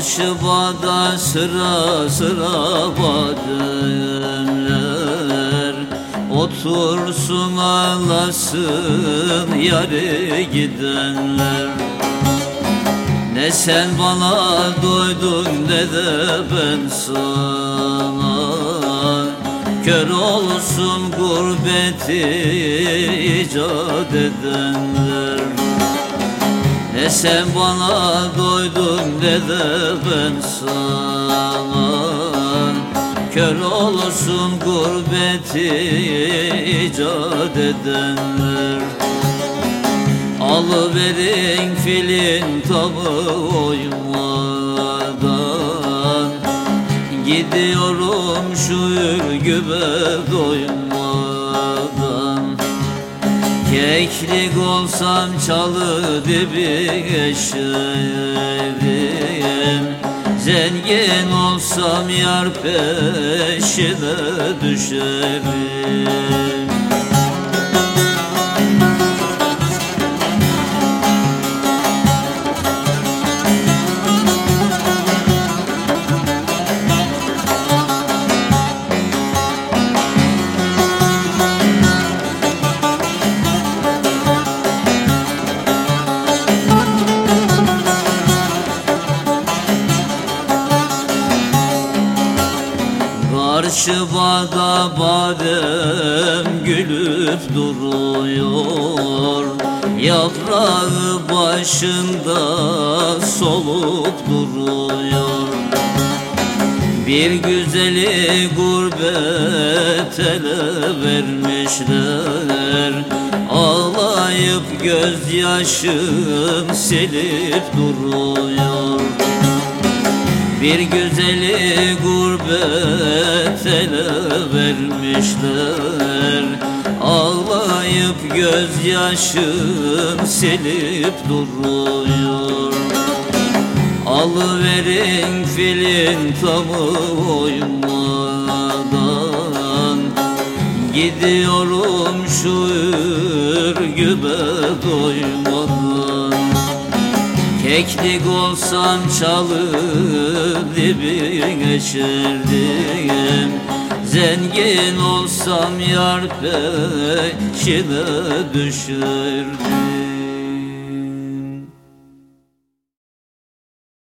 bağda sıra sıra bademler. Otursun ağlasın yarı gidenler. Ne sen bana doydun ne de ben sana. Kör olsun gurbeti icat edenler Ne sen bana doydun ne de ben sana Kör olsun gurbeti icat edenler. Alıverin filin tamı oymadan. Gidiyorum şu ürgübe doymadan Keklik olsam çalı dibi geçerim Zengin olsam yar peşine düşerim Karşı bağda badem gülüp duruyor. Yaprağı başında solup duruyor. Bir güzeli gurbet ele vermişler. Ağlayıp gözyaşın silip duruyor bir güzeli gurbet ele vermişler. Ağlayıp gözyaşın silip duruyor. Alıverin filin tamı oymadan Gidiyorum şu ürgübe doymadan Keklik olsam çalı dibi geçerdim Zengin olsam yar peşine düşerdim